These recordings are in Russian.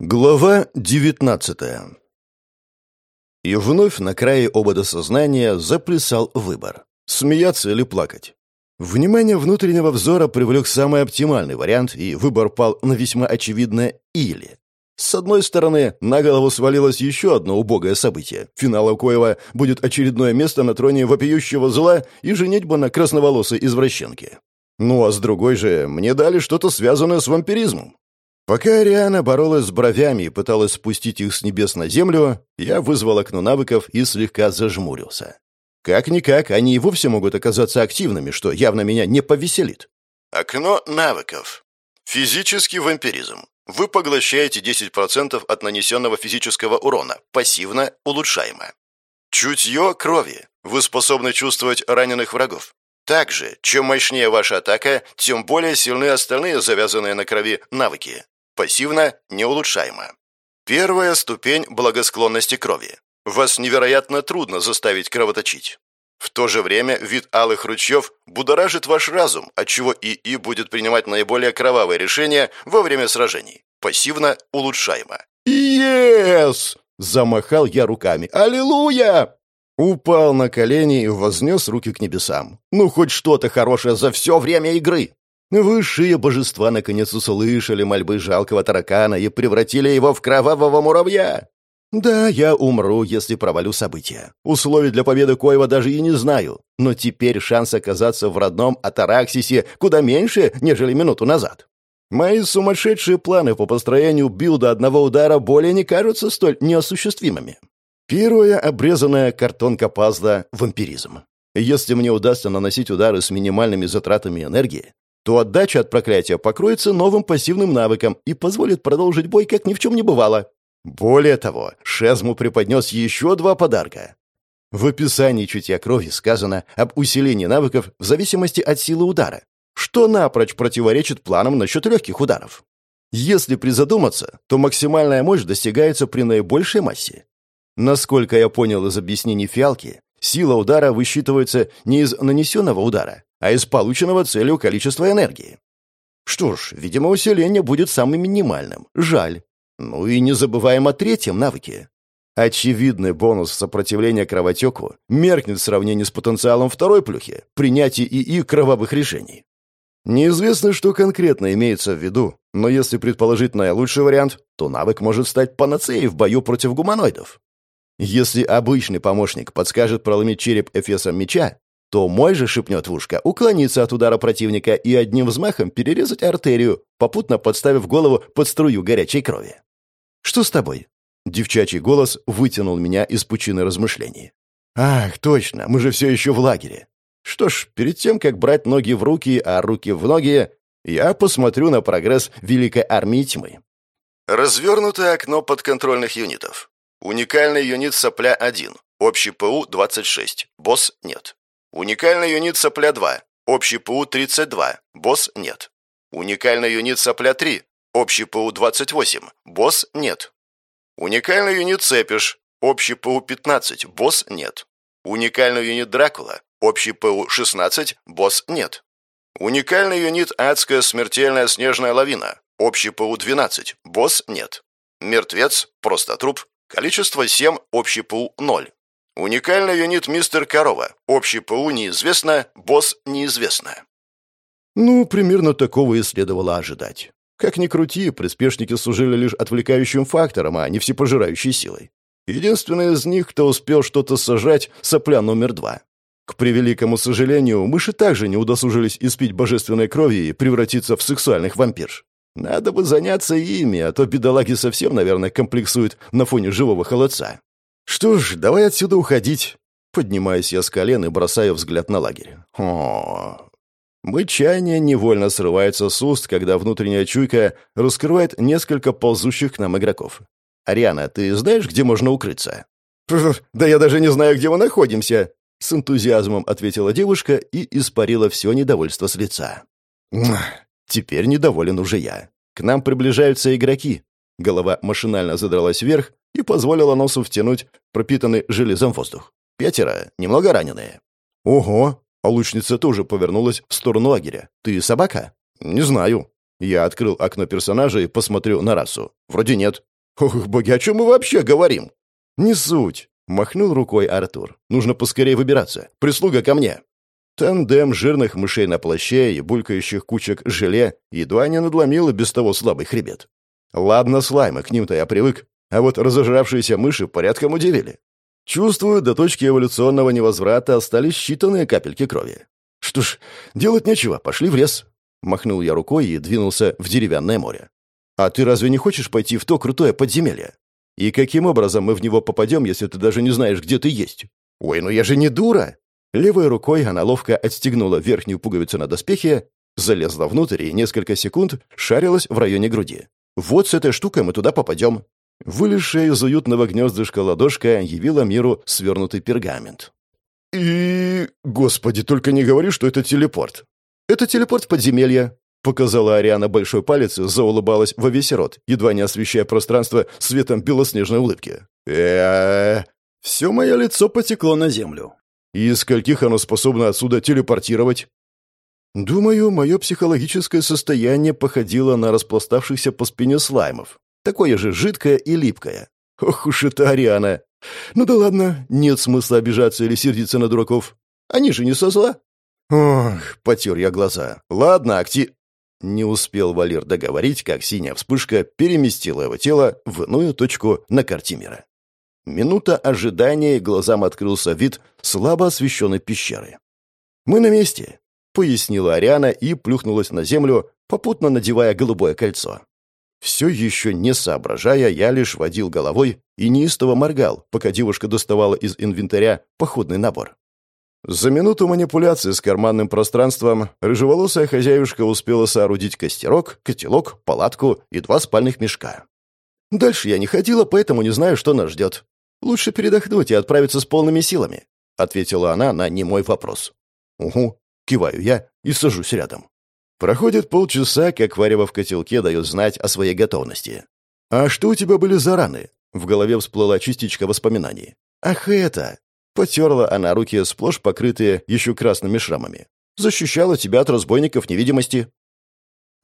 Глава девятнадцатая И вновь на крае обода сознания заплясал выбор — смеяться или плакать. Внимание внутреннего взора привлек самый оптимальный вариант, и выбор пал на весьма очевидное «или». С одной стороны, на голову свалилось еще одно убогое событие, финалом коего будет очередное место на троне вопиющего зла и женитьба на красноволосой извращенке. Ну а с другой же, мне дали что-то связанное с вампиризмом. Пока Ариана боролась с бровями и пыталась спустить их с небес на землю, я вызвал окно навыков и слегка зажмурился. Как-никак, они и вовсе могут оказаться активными, что явно меня не повеселит. Окно навыков. Физический вампиризм. Вы поглощаете 10% от нанесенного физического урона, пассивно улучшаемо. Чутье крови. Вы способны чувствовать раненых врагов. Также, чем мощнее ваша атака, тем более сильны остальные завязанные на крови навыки. Пассивно неулучшаемо. Первая ступень благосклонности крови. Вас невероятно трудно заставить кровоточить. В то же время вид алых ручьев будоражит ваш разум, отчего ИИ будет принимать наиболее кровавые решения во время сражений. Пассивно улучшаемо. «Ес!» – замахал я руками. «Аллилуйя!» Упал на колени и вознес руки к небесам. «Ну, хоть что-то хорошее за все время игры!» Высшие божества наконец услышали мольбы жалкого таракана и превратили его в кровавого муравья. Да, я умру, если провалю события. Условий для победы Коева даже и не знаю. Но теперь шанс оказаться в родном Атараксисе куда меньше, нежели минуту назад. Мои сумасшедшие планы по построению билда одного удара более не кажутся столь неосуществимыми. Первая обрезанная картонка пазла — вампиризм. Если мне удастся наносить удары с минимальными затратами энергии, то отдача от проклятия покроется новым пассивным навыком и позволит продолжить бой, как ни в чем не бывало. Более того, Шезму преподнес еще два подарка. В описании чутья крови сказано об усилении навыков в зависимости от силы удара, что напрочь противоречит планам насчет легких ударов. Если призадуматься, то максимальная мощь достигается при наибольшей массе. Насколько я понял из объяснений фиалки, сила удара высчитывается не из нанесенного удара, а из полученного целью количества энергии. Что ж, видимо, усиление будет самым минимальным. Жаль. Ну и не забываем о третьем навыке. Очевидный бонус сопротивления кровотеку меркнет в сравнении с потенциалом второй плюхи – принятия ИИ кровавых решений. Неизвестно, что конкретно имеется в виду, но если предположить наилучший вариант, то навык может стать панацеей в бою против гуманоидов. Если обычный помощник подскажет проломить череп эфесом меча, то мой же шепнет в ушко уклониться от удара противника и одним взмахом перерезать артерию, попутно подставив голову под струю горячей крови. «Что с тобой?» Девчачий голос вытянул меня из пучины размышлений. «Ах, точно, мы же все еще в лагере. Что ж, перед тем, как брать ноги в руки, а руки в ноги, я посмотрю на прогресс Великой Армии Тьмы». Развернутое окно подконтрольных юнитов. Уникальный юнит сопля-1. Общий ПУ 26. Босс нет. Уникальный юнит сопля 2. Общий ПУ 32. Босс нет. Уникальный юнит сопля 3. Общий ПУ 28. Босс нет. Уникальный юнит цепиш. Общий ПУ 15. Босс нет. Уникальный юнит Дракула. Общий ПУ 16. Босс нет. Уникальный юнит Адская смертельная снежная лавина. Общий ПУ 12. Босс нет. Мертвец. Просто труп. Количество 7. Общий ПУ 0. Уникальный юнит Мистер Корова. Общий ПУ неизвестно, босс неизвестно. Ну, примерно такого и следовало ожидать. Как ни крути, приспешники служили лишь отвлекающим фактором, а не всепожирающей силой. Единственный из них, кто успел что-то сажать, сопля номер два. К превеликому сожалению, мыши также не удосужились испить божественной крови и превратиться в сексуальных вампирш. Надо бы заняться ими, а то бедолаги совсем, наверное, комплексуют на фоне живого холодца. «Что ж, давай отсюда уходить». Поднимаюсь я с колен и бросаю взгляд на лагерь. О, Мычание невольно срывается с уст, когда внутренняя чуйка раскрывает несколько ползущих к нам игроков. «Ариана, ты знаешь, где можно укрыться?» «Да я даже не знаю, где мы находимся!» С энтузиазмом ответила девушка и испарила все недовольство с лица. «Теперь недоволен уже я. К нам приближаются игроки. Голова машинально задралась вверх и позволила носу втянуть пропитанный железом воздух. Пятеро, немного раненые. «Ого!» А лучница тоже повернулась в сторону лагеря. «Ты собака?» «Не знаю». Я открыл окно персонажа и посмотрел на расу. «Вроде нет. Ох, боги, о чем мы вообще говорим? Не суть. Махнул рукой Артур. Нужно поскорее выбираться. Прислуга ко мне. Тандем жирных мышей на плаще и булькающих кучек желе едва не надломил без того слабый хребет. Ладно, слаймы, к ним-то я привык, а вот разожравшиеся мыши порядком удивили. Чувствую, до точки эволюционного невозврата остались считанные капельки крови. Что ж, делать нечего, пошли в лес. Махнул я рукой и двинулся в деревянное море. А ты разве не хочешь пойти в то крутое подземелье? И каким образом мы в него попадем, если ты даже не знаешь, где ты есть? Ой, ну я же не дура! Левой рукой она ловко отстегнула верхнюю пуговицу на доспехе, залезла внутрь и несколько секунд шарилась в районе груди. «Вот с этой штукой мы туда попадем». Вылезшая из уютного гнездышка ладошка явила миру свернутый пергамент. «И... Господи, только не говори, что это телепорт». «Это телепорт в подземелье», — показала Ариана большой палец и заулыбалась во весь рот, едва не освещая пространство светом белоснежной улыбки. э Все мое лицо потекло на землю. И скольких оно способно отсюда телепортировать? Думаю, мое психологическое состояние походило на распластавшихся по спине слаймов. Такое же жидкое и липкое. Ох уж это Ариана! Ну да ладно, нет смысла обижаться или сердиться на дураков. Они же не со зла. Ох, потер я глаза. Ладно, акти... Не успел Валер договорить, как синяя вспышка переместила его тело в иную точку на карте мира. Минута ожидания, и глазам открылся вид слабо освещенной пещеры. «Мы на месте», — пояснила Ариана и плюхнулась на землю, попутно надевая голубое кольцо. Все еще не соображая, я лишь водил головой и неистово моргал, пока девушка доставала из инвентаря походный набор. За минуту манипуляции с карманным пространством рыжеволосая хозяюшка успела соорудить костерок, котелок, палатку и два спальных мешка. Дальше я не ходила, поэтому не знаю, что нас ждет. «Лучше передохнуть и отправиться с полными силами», — ответила она на немой вопрос. «Угу», — киваю я и сажусь рядом. Проходит полчаса, как варево в котелке дает знать о своей готовности. «А что у тебя были за раны?» В голове всплыла частичка воспоминаний. «Ах, это!» Потерла она руки, сплошь покрытые еще красными шрамами. «Защищала тебя от разбойников невидимости».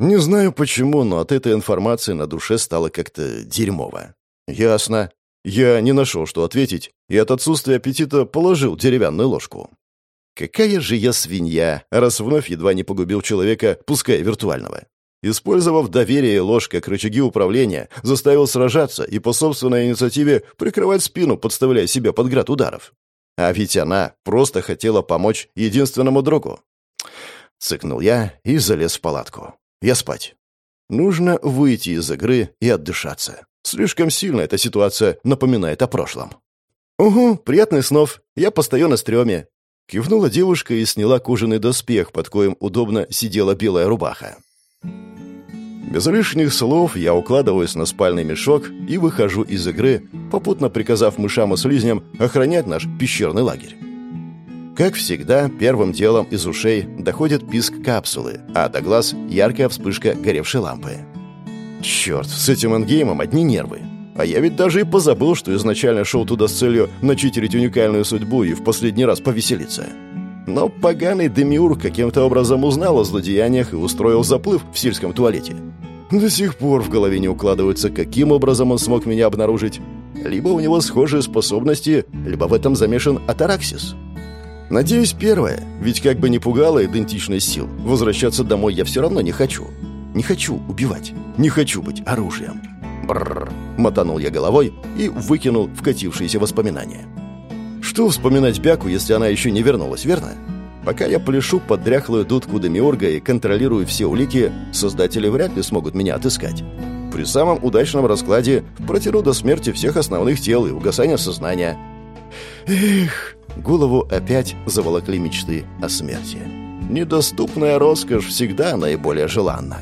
Не знаю почему, но от этой информации на душе стало как-то дерьмово. «Ясно. Я не нашел, что ответить, и от отсутствия аппетита положил деревянную ложку. Какая же я свинья, раз вновь едва не погубил человека, пускай виртуального. Использовав доверие и ложь как рычаги управления, заставил сражаться и по собственной инициативе прикрывать спину, подставляя себя под град ударов. А ведь она просто хотела помочь единственному другу. Цыкнул я и залез в палатку. Я спать. Нужно выйти из игры и отдышаться. Слишком сильно эта ситуация напоминает о прошлом. «Угу, приятных снов. Я постою на стреме». Кивнула девушка и сняла кожаный доспех, под коем удобно сидела белая рубаха. Без лишних слов я укладываюсь на спальный мешок и выхожу из игры, попутно приказав мышам и слизням охранять наш пещерный лагерь. Как всегда, первым делом из ушей доходит писк капсулы, а до глаз яркая вспышка горевшей лампы. Черт, с этим эндгеймом одни нервы. А я ведь даже и позабыл, что изначально шел туда с целью начитерить уникальную судьбу и в последний раз повеселиться. Но поганый Демиур каким-то образом узнал о злодеяниях и устроил заплыв в сельском туалете. До сих пор в голове не укладывается, каким образом он смог меня обнаружить. Либо у него схожие способности, либо в этом замешан Атараксис. Надеюсь, первое, ведь как бы не пугала идентичность сил, возвращаться домой я все равно не хочу. Не хочу убивать. Не хочу быть оружием. Бррр. Мотанул я головой и выкинул вкатившиеся воспоминания. Что вспоминать Бяку, если она еще не вернулась, верно? Пока я пляшу под дряхлую дудку Демиурга и контролирую все улики, создатели вряд ли смогут меня отыскать. При самом удачном раскладе протеру до смерти всех основных тел и угасания сознания. Эх, голову опять заволокли мечты о смерти. Недоступная роскошь всегда наиболее желанна.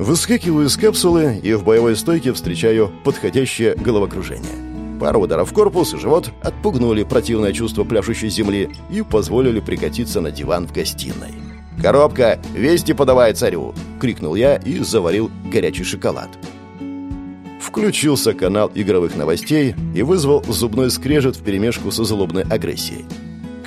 Выскакиваю из капсулы и в боевой стойке встречаю подходящее головокружение. Пару ударов в корпус и живот отпугнули противное чувство пляшущей земли и позволили прикатиться на диван в гостиной. «Коробка, вести подавай царю!» — крикнул я и заварил горячий шоколад. Включился канал игровых новостей и вызвал зубной скрежет вперемешку со злобной агрессией.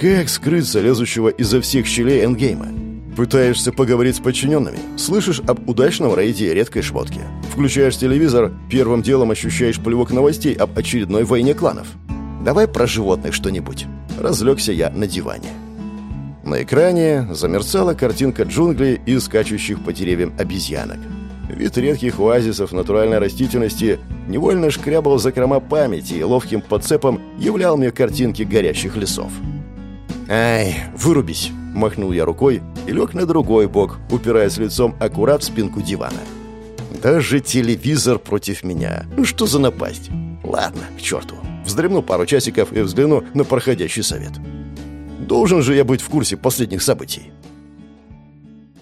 Как скрыться лезущего изо всех щелей эндгейма? Пытаешься поговорить с подчиненными. Слышишь об удачном рейде редкой шмотки. Включаешь телевизор, первым делом ощущаешь плевок новостей об очередной войне кланов. Давай про животных что-нибудь. Разлегся я на диване. На экране замерцала картинка джунглей и скачущих по деревьям обезьянок. Вид редких оазисов натуральной растительности невольно шкрябал закрома памяти и ловким подцепом являл мне картинки горящих лесов. «Ай, вырубись!» – махнул я рукой и лег на другой бок, упираясь лицом аккурат в спинку дивана. «Даже телевизор против меня. Ну что за напасть? Ладно, к черту. Вздремну пару часиков и взгляну на проходящий совет. Должен же я быть в курсе последних событий».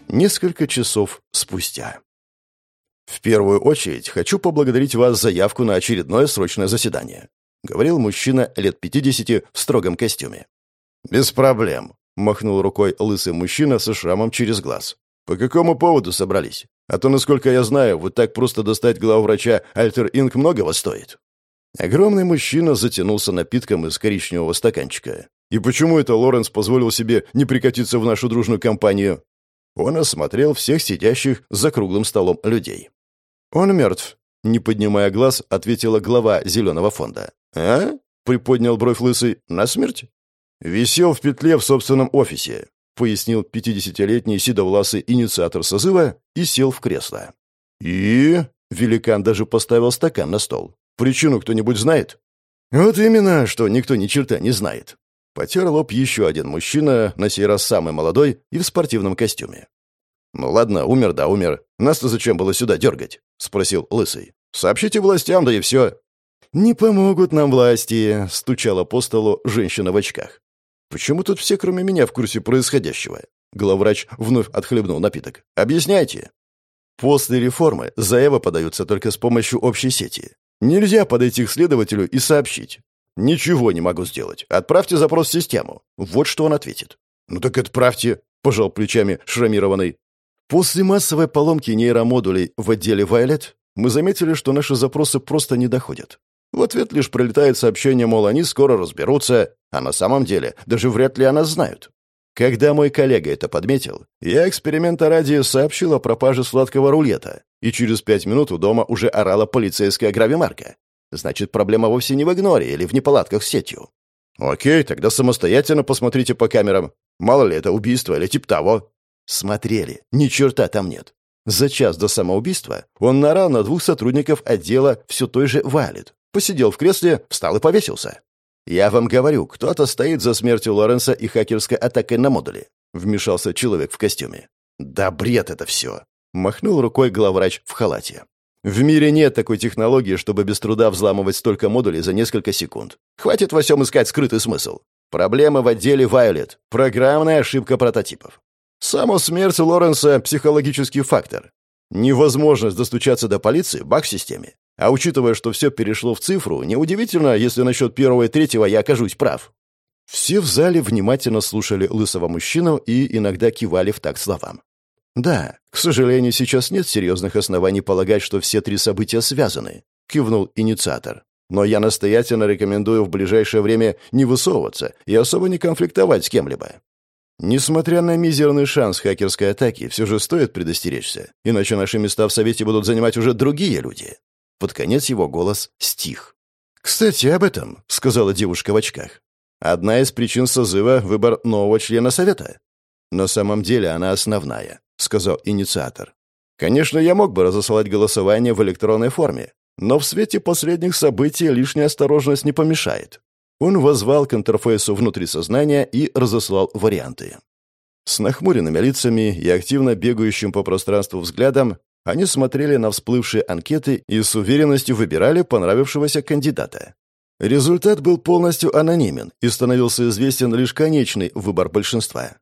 Несколько часов спустя. «В первую очередь хочу поблагодарить вас за явку на очередное срочное заседание», — говорил мужчина лет 50 в строгом костюме. «Без проблем», — махнул рукой лысый мужчина со шрамом через глаз. «По какому поводу собрались? А то, насколько я знаю, вот так просто достать главврача Альтер Инк многого стоит». Огромный мужчина затянулся напитком из коричневого стаканчика. «И почему это Лоренс позволил себе не прикатиться в нашу дружную компанию?» Он осмотрел всех сидящих за круглым столом людей. «Он мертв», — не поднимая глаз, ответила глава Зеленого фонда. «А?» — приподнял бровь лысый. «На смерть?» «Висел в петле в собственном офисе», — пояснил пятидесятилетний седовласый инициатор созыва и сел в кресло. «И?» — великан даже поставил стакан на стол. «Причину кто-нибудь знает?» «Вот именно, что никто ни черта не знает». Потер лоб еще один мужчина, на сей раз самый молодой и в спортивном костюме. «Ну ладно, умер да умер. Нас-то зачем было сюда дергать?» — спросил Лысый. «Сообщите властям, да и все». «Не помогут нам власти», — стучала по столу женщина в очках. «Почему тут все, кроме меня, в курсе происходящего?» Главврач вновь отхлебнул напиток. «Объясняйте». После реформы заявы подаются только с помощью общей сети. Нельзя подойти к следователю и сообщить. «Ничего не могу сделать. Отправьте запрос в систему». Вот что он ответит. «Ну так отправьте», — пожал плечами шрамированный. После массовой поломки нейромодулей в отделе Violet мы заметили, что наши запросы просто не доходят. В ответ лишь прилетает сообщение, мол, они скоро разберутся, а на самом деле даже вряд ли о нас знают. Когда мой коллега это подметил, я эксперимента ради сообщил о пропаже сладкого рулета, и через пять минут у дома уже орала полицейская гравимарка. Значит, проблема вовсе не в игноре или в неполадках с сетью. Окей, тогда самостоятельно посмотрите по камерам. Мало ли это убийство или тип того. Смотрели. Ни черта там нет. За час до самоубийства он нарал на двух сотрудников отдела все той же Валет. Посидел в кресле, встал и повесился. «Я вам говорю, кто-то стоит за смертью Лоренса и хакерской атакой на модуле», — вмешался человек в костюме. «Да бред это все!» — махнул рукой главврач в халате. «В мире нет такой технологии, чтобы без труда взламывать столько модулей за несколько секунд. Хватит во всем искать скрытый смысл. Проблема в отделе Violet. Программная ошибка прототипов. Само смерть Лоренса – психологический фактор. Невозможность достучаться до полиции – баг системе. А учитывая, что все перешло в цифру, неудивительно, если насчет первого и третьего я окажусь прав. Все в зале внимательно слушали лысого мужчину и иногда кивали в так словам. «Да, к сожалению, сейчас нет серьезных оснований полагать, что все три события связаны», — кивнул инициатор. «Но я настоятельно рекомендую в ближайшее время не высовываться и особо не конфликтовать с кем-либо. Несмотря на мизерный шанс хакерской атаки, все же стоит предостеречься, иначе наши места в Совете будут занимать уже другие люди. Под конец его голос стих. «Кстати, об этом», — сказала девушка в очках. «Одна из причин созыва — выбор нового члена Совета. На самом деле она основная», — сказал инициатор. «Конечно, я мог бы разослать голосование в электронной форме, но в свете последних событий лишняя осторожность не помешает. Он возвал к интерфейсу внутри сознания и разослал варианты. С нахмуренными лицами и активно бегающим по пространству взглядом они смотрели на всплывшие анкеты и с уверенностью выбирали понравившегося кандидата. Результат был полностью анонимен и становился известен лишь конечный выбор большинства.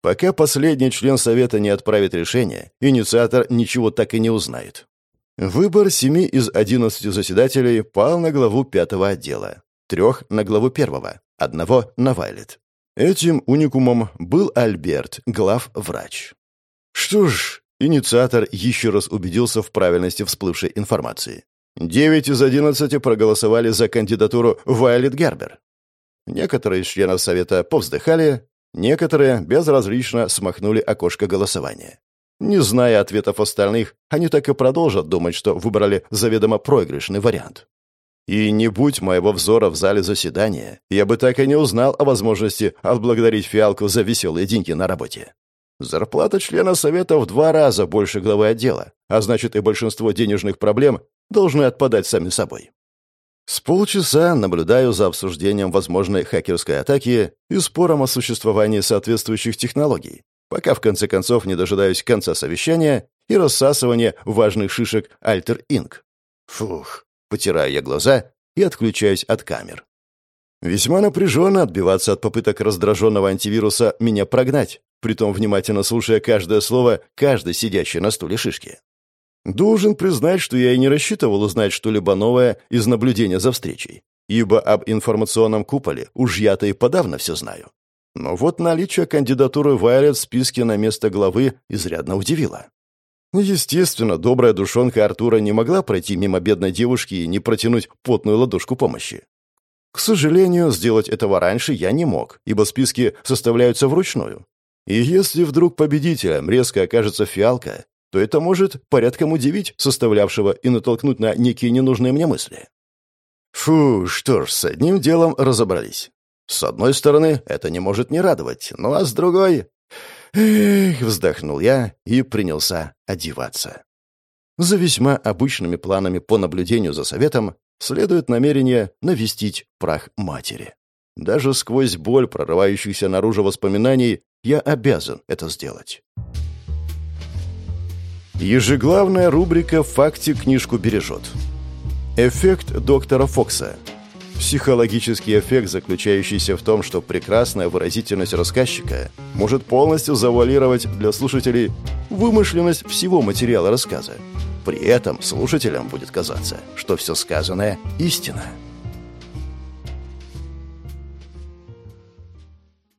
Пока последний член Совета не отправит решение, инициатор ничего так и не узнает. Выбор семи из одиннадцати заседателей пал на главу пятого отдела трех на главу первого, одного на Вайлет. Этим уникумом был Альберт, глав-врач. Что ж, инициатор еще раз убедился в правильности всплывшей информации. Девять из одиннадцати проголосовали за кандидатуру Вайлет Гербер. Некоторые из членов Совета повздыхали, некоторые безразлично смахнули окошко голосования. Не зная ответов остальных, они так и продолжат думать, что выбрали заведомо проигрышный вариант. И не будь моего взора в зале заседания, я бы так и не узнал о возможности отблагодарить фиалку за веселые деньги на работе. Зарплата члена совета в два раза больше главы отдела, а значит и большинство денежных проблем должны отпадать сами собой. С полчаса наблюдаю за обсуждением возможной хакерской атаки и спором о существовании соответствующих технологий, пока в конце концов не дожидаюсь конца совещания и рассасывания важных шишек Alter Inc. Фух, потираю я глаза и отключаюсь от камер. Весьма напряженно отбиваться от попыток раздраженного антивируса меня прогнать, притом внимательно слушая каждое слово каждой сидящей на стуле шишки. Должен признать, что я и не рассчитывал узнать что-либо новое из наблюдения за встречей, ибо об информационном куполе уж я-то и подавно все знаю. Но вот наличие кандидатуры Вайлет в списке на место главы изрядно удивило. Естественно, добрая душонка Артура не могла пройти мимо бедной девушки и не протянуть потную ладошку помощи. К сожалению, сделать этого раньше я не мог, ибо списки составляются вручную. И если вдруг победителем резко окажется фиалка, то это может порядком удивить составлявшего и натолкнуть на некие ненужные мне мысли. Фу, что ж, с одним делом разобрались. С одной стороны, это не может не радовать, ну а с другой... Эх, вздохнул я и принялся одеваться. За весьма обычными планами по наблюдению за советом следует намерение навестить прах матери. Даже сквозь боль прорывающихся наружу воспоминаний я обязан это сделать. Ежеглавная рубрика «В факте книжку бережет». Эффект доктора Фокса. Психологический эффект, заключающийся в том, что прекрасная выразительность рассказчика может полностью завуалировать для слушателей вымышленность всего материала рассказа. При этом слушателям будет казаться, что все сказанное – истина.